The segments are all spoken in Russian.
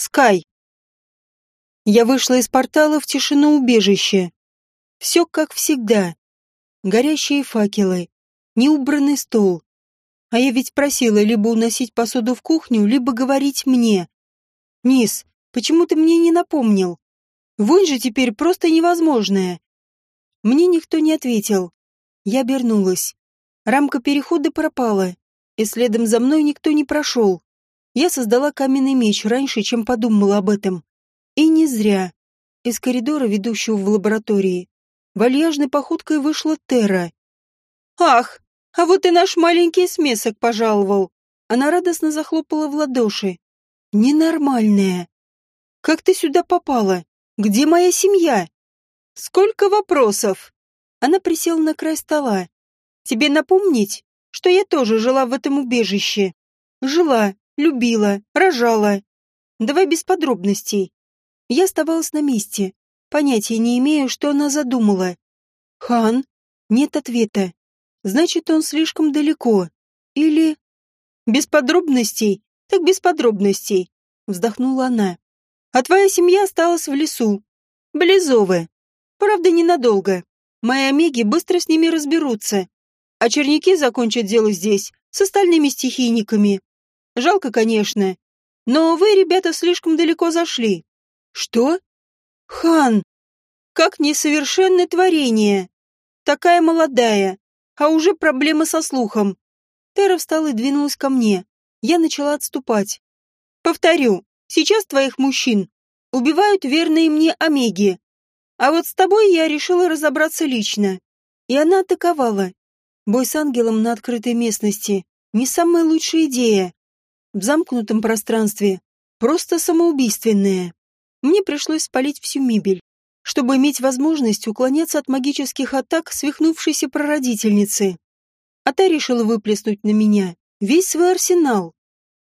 Скай. Я вышла из портала в тишину убежища. Все как всегда. Горящие факелы, неубранный стол. А я ведь просила либо уносить посуду в кухню, либо говорить мне. Низ, почему ты мне не напомнил? Вонь же теперь просто невозможная. Мне никто не ответил. Я обернулась. Рамка перехода пропала, и следом за мной никто не прошел. Я создала каменный меч раньше, чем подумала об этом. И не зря. Из коридора, ведущего в лаборатории, вальяжной походкой вышла Терра. «Ах, а вот и наш маленький смесок пожаловал!» Она радостно захлопала в ладоши. «Ненормальная! Как ты сюда попала? Где моя семья?» «Сколько вопросов!» Она присела на край стола. «Тебе напомнить, что я тоже жила в этом убежище? Жила, любила, рожала. Давай без подробностей. Я оставалась на месте, понятия не имея, что она задумала. Хан? Нет ответа. Значит, он слишком далеко. Или... Без подробностей? Так без подробностей. Вздохнула она. А твоя семья осталась в лесу. Близовы. Правда, ненадолго. Мои омеги быстро с ними разберутся. А черняки закончат дело здесь, с остальными стихийниками. Жалко, конечно. Но вы, ребята, слишком далеко зашли. Что? Хан! Как несовершенное творение. Такая молодая, а уже проблемы со слухом. Тера встала и двинулась ко мне. Я начала отступать. Повторю, сейчас твоих мужчин убивают верные мне омеги. А вот с тобой я решила разобраться лично. И она атаковала. Бой с ангелом на открытой местности — не самая лучшая идея в замкнутом пространстве просто самоубийственное. Мне пришлось спалить всю мебель, чтобы иметь возможность уклоняться от магических атак свихнувшейся прародительницы. А та решила выплеснуть на меня весь свой арсенал.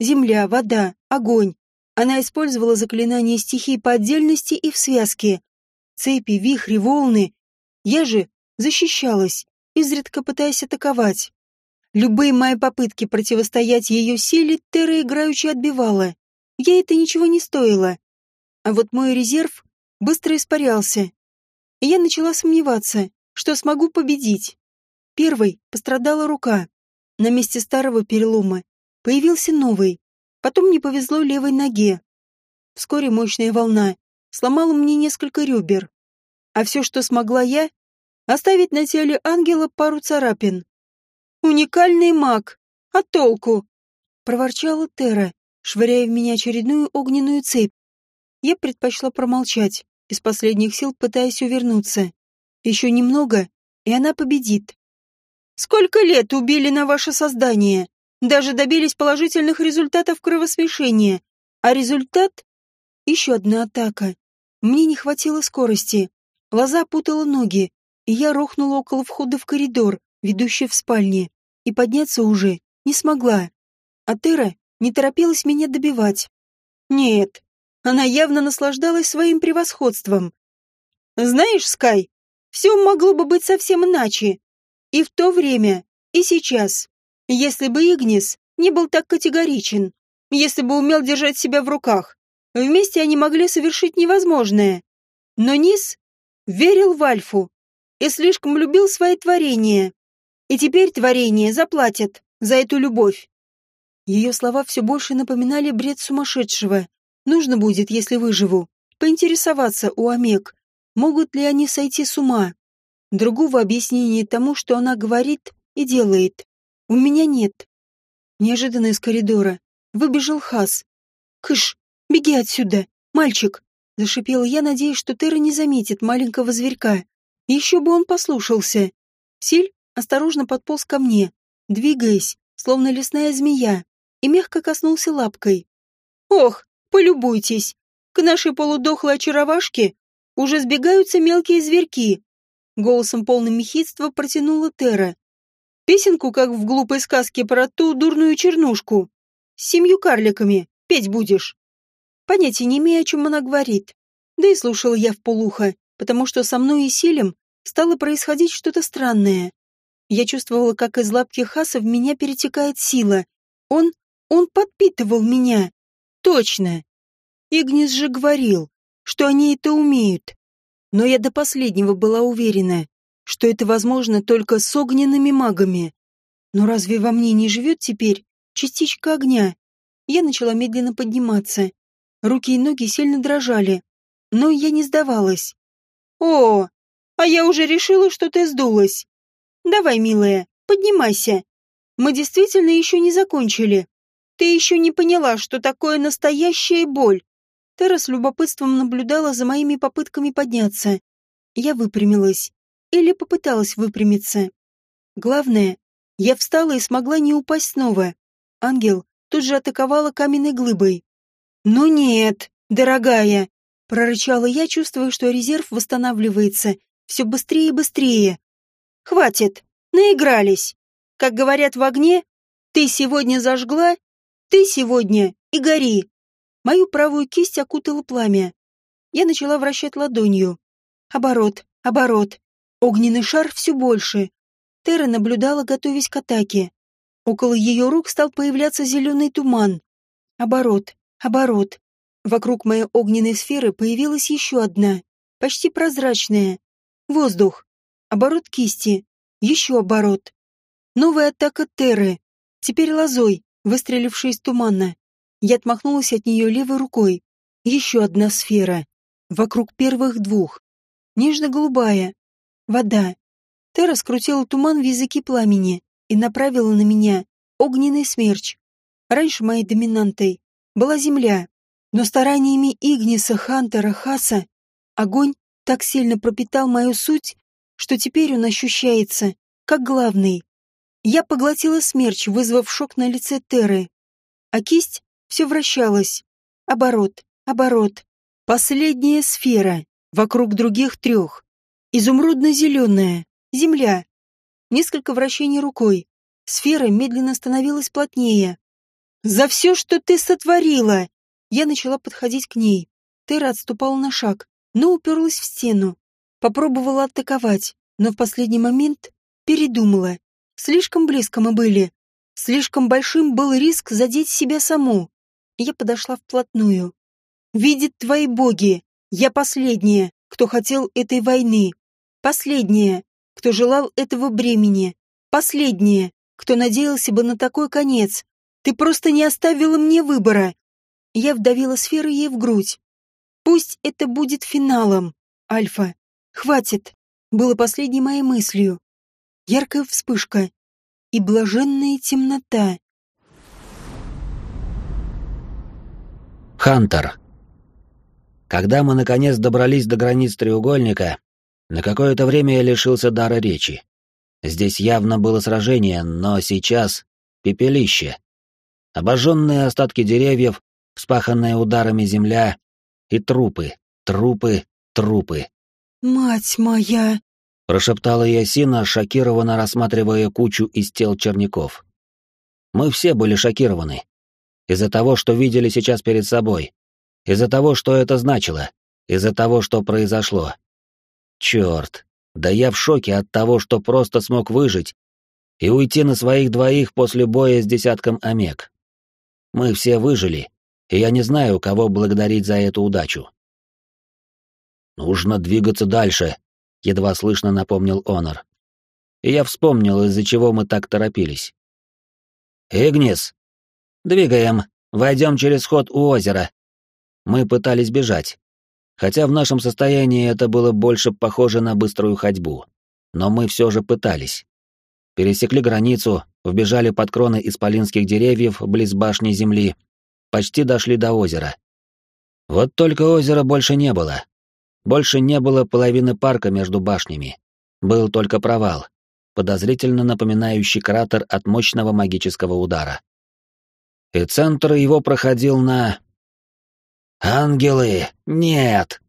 Земля, вода, огонь. Она использовала заклинания стихий по отдельности и в связке. Цепи, вихри, волны. Я же защищалась, изредка пытаясь атаковать. Любые мои попытки противостоять ее силе Терра играючи отбивала. Ей это ничего не стоило. А вот мой резерв быстро испарялся. И я начала сомневаться, что смогу победить. Первой пострадала рука. На месте старого перелома появился новый. Потом не повезло левой ноге. Вскоре мощная волна сломала мне несколько ребер. А все, что смогла я, оставить на теле ангела пару царапин. Уникальный маг. А толку? Проворчала Тера, швыряя в меня очередную огненную цепь. Я предпочла промолчать, из последних сил пытаясь увернуться. Еще немного, и она победит. Сколько лет убили на ваше создание? Даже добились положительных результатов кровосмешения. А результат? Еще одна атака. Мне не хватило скорости. Лоза путала ноги, и я рухнула около входа в коридор, ведущая в спальне, и подняться уже не смогла. А Тера не торопилась меня добивать. Нет, она явно наслаждалась своим превосходством. Знаешь, Скай, все могло бы быть совсем иначе. И в то время, и сейчас. Если бы Игнис не был так категоричен, если бы умел держать себя в руках, вместе они могли совершить невозможное. Но Низ верил в Альфу и слишком любил свои творения. И теперь творение заплатят за эту любовь. Ее слова все больше напоминали бред сумасшедшего. Нужно будет, если выживу, поинтересоваться у Омег, могут ли они сойти с ума. Другого объяснения тому, что она говорит и делает, у меня нет. Неожиданно из коридора выбежал Хас. «Кыш, беги отсюда, мальчик!» Зашипела я, надеясь, что Тера не заметит маленького зверька. Еще бы он послушался. Силь осторожно подполз ко мне, двигаясь, словно лесная змея, и мягко коснулся лапкой. «Ох, полюбуйтесь! К нашей полудохлой очаровашке уже сбегаются мелкие зверьки!» Голосом полным мехидства протянула Тера. «Песенку, как в глупой сказке про ту дурную чернушку. С семью карликами. Петь будешь?» Понятия не имею, о чем она говорит. Да и слушала я в полухо, потому что со мной и Силем стало происходить что-то странное. Я чувствовала, как из лапки Хаса в меня перетекает сила. Он... он подпитывал меня. Точно. Игнис же говорил, что они это умеют. Но я до последнего была уверена, что это возможно только с огненными магами. Но разве во мне не живет теперь частичка огня? Я начала медленно подниматься. Руки и ноги сильно дрожали. Но я не сдавалась. «О, а я уже решила, что ты сдулась. Давай, милая, поднимайся. Мы действительно еще не закончили. Ты еще не поняла, что такое настоящая боль. Тера с любопытством наблюдала за моими попытками подняться. Я выпрямилась. Или попыталась выпрямиться. Главное, я встала и смогла не упасть снова. Ангел тут же атаковала каменной глыбой. «Ну нет, дорогая!» — прорычала я, чувствуя, что резерв восстанавливается все быстрее и быстрее. «Хватит, наигрались. Как говорят в огне, ты сегодня зажгла, ты сегодня и гори». Мою правую кисть окутало пламя. Я начала вращать ладонью. Оборот, оборот. Огненный шар все больше. Тера наблюдала, готовясь к атаке. Около ее рук стал появляться зеленый туман. Оборот, оборот. Вокруг моей огненной сферы появилась еще одна, почти прозрачная. Воздух. Оборот кисти. Еще оборот. Новая атака Терры. Теперь лозой, выстрелившей из тумана. Я отмахнулась от нее левой рукой. Еще одна сфера. Вокруг первых двух. Нежно-голубая. Вода. Терра скрутила туман в языке пламени и направила на меня огненный смерч. Раньше моей доминантой была земля, но стараниями Игниса, Хантера, Хаса огонь так сильно пропитал мою суть, что теперь он ощущается как главный. Я поглотила смерч, вызвав шок на лице Терры. А кисть все вращалась. Оборот, оборот. Последняя сфера, вокруг других трех. Изумрудно-зеленая, земля, Несколько вращений рукой. Сфера медленно становилась плотнее. «За все, что ты сотворила!» Я начала подходить к ней. Тера отступала на шаг, но уперлась в стену. Попробовала атаковать, но в последний момент передумала. Слишком близко мы были. Слишком большим был риск задеть себя саму. Я подошла вплотную. «Видят твои боги! Я последняя, кто хотел этой войны. Последняя, кто желал этого бремени. Последнее, кто надеялся бы на такой конец. Ты просто не оставила мне выбора. Я вдавила сферу ей в грудь. Пусть это будет финалом, Альфа. Хватит. Было последней моей мыслью. Яркая вспышка и блаженная темнота. Хантер. Когда мы наконец добрались до границ треугольника, на какое-то время я лишился дара речи. Здесь явно было сражение, но сейчас — пепелище. Обожженные остатки деревьев, вспаханная ударами земля и трупы, трупы, трупы. «Мать моя!» — прошептала Ясина, шокированно рассматривая кучу из тел черняков. Мы все были шокированы. Из-за того, что видели сейчас перед собой. Из-за того, что это значило. Из-за того, что произошло. Черт, да я в шоке от того, что просто смог выжить и уйти на своих двоих после боя с десятком омег. Мы все выжили, и я не знаю, кого благодарить за эту удачу. «Нужно двигаться дальше», — едва слышно напомнил Онор. И я вспомнил, из-за чего мы так торопились. «Игнис! Двигаем, войдем через ход у озера». Мы пытались бежать, Хотя в нашем состоянии это было больше похоже на быструю ходьбу. Но мы все же пытались. Пересекли границу, вбежали под кроны исполинских деревьев близ башни земли, почти дошли до озера. Вот только озера больше не было. Больше не было половины парка между башнями. Был только провал, подозрительно напоминающий кратер от мощного магического удара. И центр его проходил на «Ангелы! Нет!»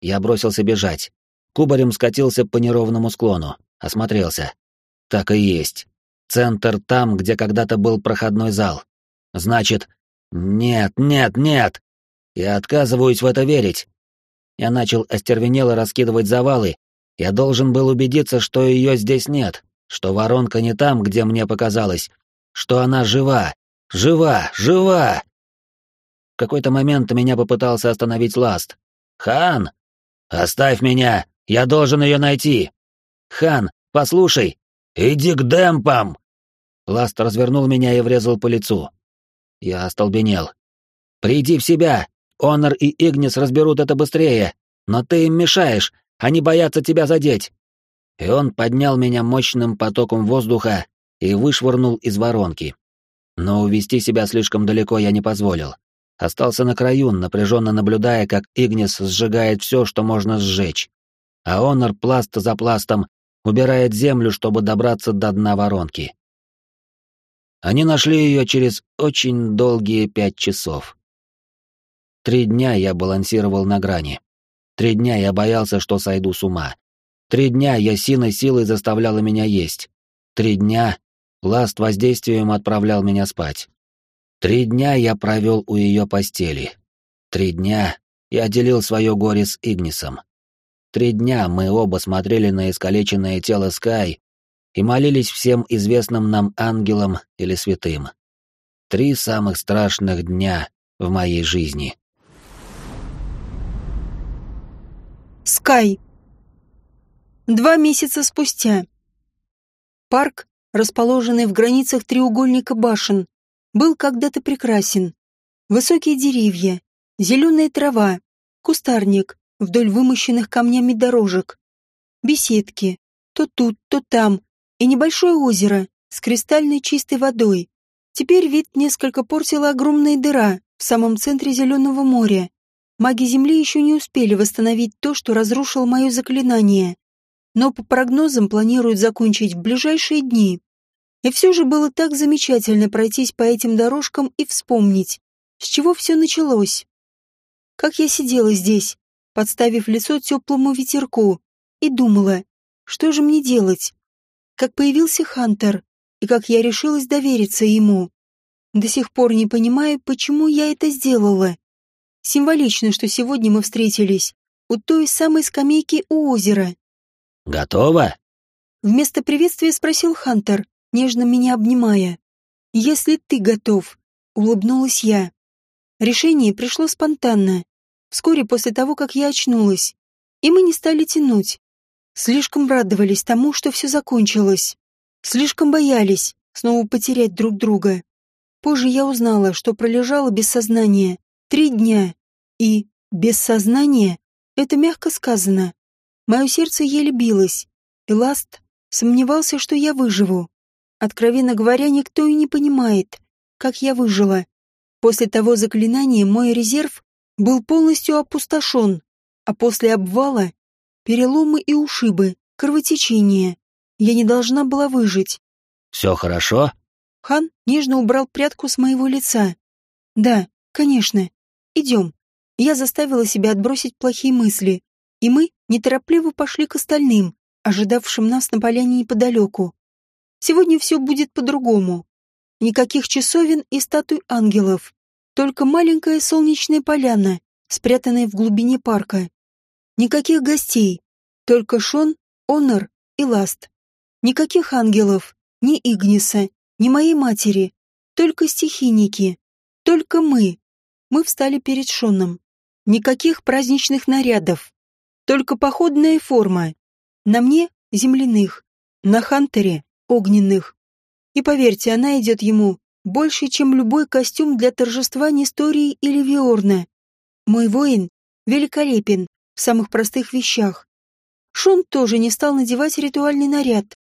Я бросился бежать. Кубарем скатился по неровному склону, осмотрелся. Так и есть. Центр там, где когда-то был проходной зал. Значит, нет, нет, нет! Я отказываюсь в это верить. Я начал остервенело раскидывать завалы. Я должен был убедиться, что ее здесь нет, что воронка не там, где мне показалось, что она жива, жива, жива! какой-то момент меня попытался остановить Ласт. «Хан! Оставь меня! Я должен ее найти!» «Хан, послушай! Иди к демпам!» Ласт развернул меня и врезал по лицу. Я остолбенел. «Приди в себя! Онор и Игнис разберут это быстрее! Но ты им мешаешь! Они боятся тебя задеть!» И он поднял меня мощным потоком воздуха и вышвырнул из воронки. Но увести себя слишком далеко я не позволил. Остался на краю, напряженно наблюдая, как Игнис сжигает все, что можно сжечь. А Онор пласт за пластом убирает землю, чтобы добраться до дна воронки. Они нашли ее через очень долгие пять часов. Три дня я балансировал на грани. Три дня я боялся, что сойду с ума. Три дня я синой силой заставляла меня есть. Три дня Ласт воздействием отправлял меня спать. Три дня я провел у ее постели. Три дня я делил свое горе с Игнисом. Три дня мы оба смотрели на искалеченное тело Скай и молились всем известным нам ангелам или святым. Три самых страшных дня в моей жизни. Скай. Два месяца спустя. Парк расположенный в границах треугольника башен, был когда-то прекрасен. Высокие деревья, зеленая трава, кустарник вдоль вымощенных камнями дорожек, беседки, то тут, то там, и небольшое озеро с кристальной чистой водой. Теперь вид несколько портила огромная дыра в самом центре Зеленого моря. Маги Земли еще не успели восстановить то, что разрушило мое заклинание но по прогнозам планируют закончить в ближайшие дни. И все же было так замечательно пройтись по этим дорожкам и вспомнить, с чего все началось. Как я сидела здесь, подставив лицо теплому ветерку, и думала, что же мне делать. Как появился Хантер, и как я решилась довериться ему. До сих пор не понимаю, почему я это сделала. Символично, что сегодня мы встретились у той самой скамейки у озера. «Готово?» Вместо приветствия спросил Хантер, нежно меня обнимая. «Если ты готов», — улыбнулась я. Решение пришло спонтанно, вскоре после того, как я очнулась, и мы не стали тянуть. Слишком радовались тому, что все закончилось. Слишком боялись снова потерять друг друга. Позже я узнала, что пролежала без сознания три дня. И без сознания — это мягко сказано. Мое сердце еле билось, и Ласт сомневался, что я выживу. Откровенно говоря, никто и не понимает, как я выжила. После того заклинания мой резерв был полностью опустошен, а после обвала — переломы и ушибы, кровотечение. Я не должна была выжить. «Все хорошо?» Хан нежно убрал прядку с моего лица. «Да, конечно. Идем». Я заставила себя отбросить плохие мысли и мы неторопливо пошли к остальным, ожидавшим нас на поляне неподалеку. Сегодня все будет по-другому. Никаких часовен и статуй ангелов, только маленькая солнечная поляна, спрятанная в глубине парка. Никаких гостей, только Шон, Онор и Ласт. Никаких ангелов, ни Игниса, ни моей матери, только стихийники, только мы. Мы встали перед Шоном. Никаких праздничных нарядов, только походная форма. На мне — земляных, на Хантере — огненных. И поверьте, она идет ему больше, чем любой костюм для торжества Нестории или Виорна. Мой воин великолепен в самых простых вещах. Шон тоже не стал надевать ритуальный наряд.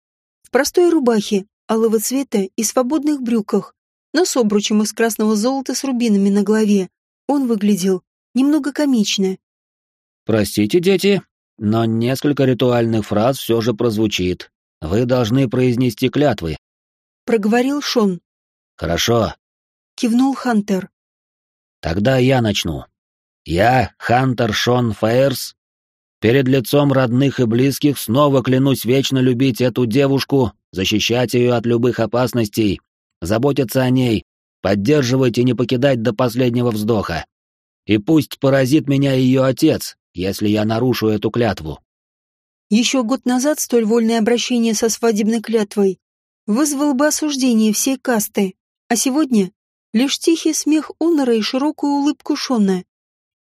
В простой рубахе, алого цвета и свободных брюках, но с обручем из красного золота с рубинами на голове, он выглядел немного комично. «Простите, дети, но несколько ритуальных фраз все же прозвучит. Вы должны произнести клятвы». Проговорил Шон. «Хорошо», — кивнул Хантер. «Тогда я начну. Я, Хантер Шон Фейерс, перед лицом родных и близких снова клянусь вечно любить эту девушку, защищать ее от любых опасностей, заботиться о ней, поддерживать и не покидать до последнего вздоха. И пусть поразит меня ее отец, если я нарушу эту клятву. Еще год назад столь вольное обращение со свадебной клятвой вызвало бы осуждение всей касты, а сегодня Лишь тихий смех Онора и широкую улыбку Шона.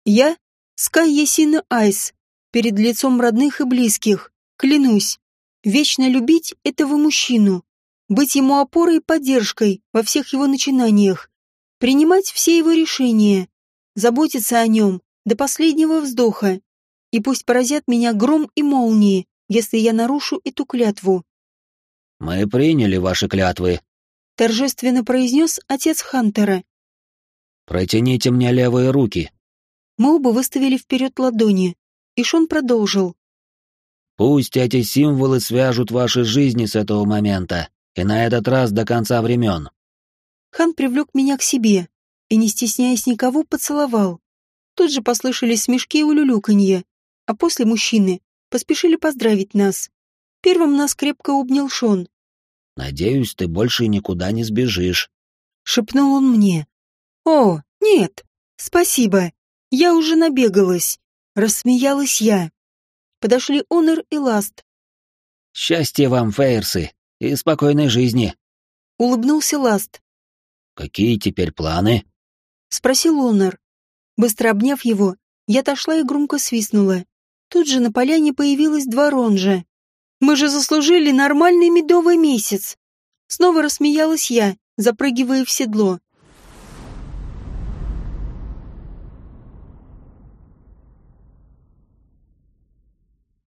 Я — Скай Есина Айс, перед лицом родных и близких, клянусь, вечно любить этого мужчину, быть ему опорой и поддержкой во всех его начинаниях, принимать все его решения, заботиться о нем до последнего вздоха. И пусть поразят меня гром и молнии, если я нарушу эту клятву. «Мы приняли ваши клятвы», — торжественно произнес отец Хантера. «Протяните мне левые руки». Мы оба выставили вперед ладони, и Шон продолжил. «Пусть эти символы свяжут ваши жизни с этого момента, и на этот раз до конца времен». Хан привлек меня к себе и, не стесняясь никого, поцеловал. Тут же послышались смешки и улюлюканье, а после мужчины поспешили поздравить нас. Первым нас крепко обнял Шон. «Надеюсь, ты больше никуда не сбежишь», — шепнул он мне. «О, нет, спасибо, я уже набегалась», — рассмеялась я. Подошли Онор и Ласт. «Счастья вам, Фейерсы, и спокойной жизни», — улыбнулся Ласт. «Какие теперь планы?» — спросил Онор. Быстро обняв его, я отошла и громко свистнула. Тут же на поляне появилось два ронжа. «Мы же заслужили нормальный медовый месяц!» Снова рассмеялась я, запрыгивая в седло.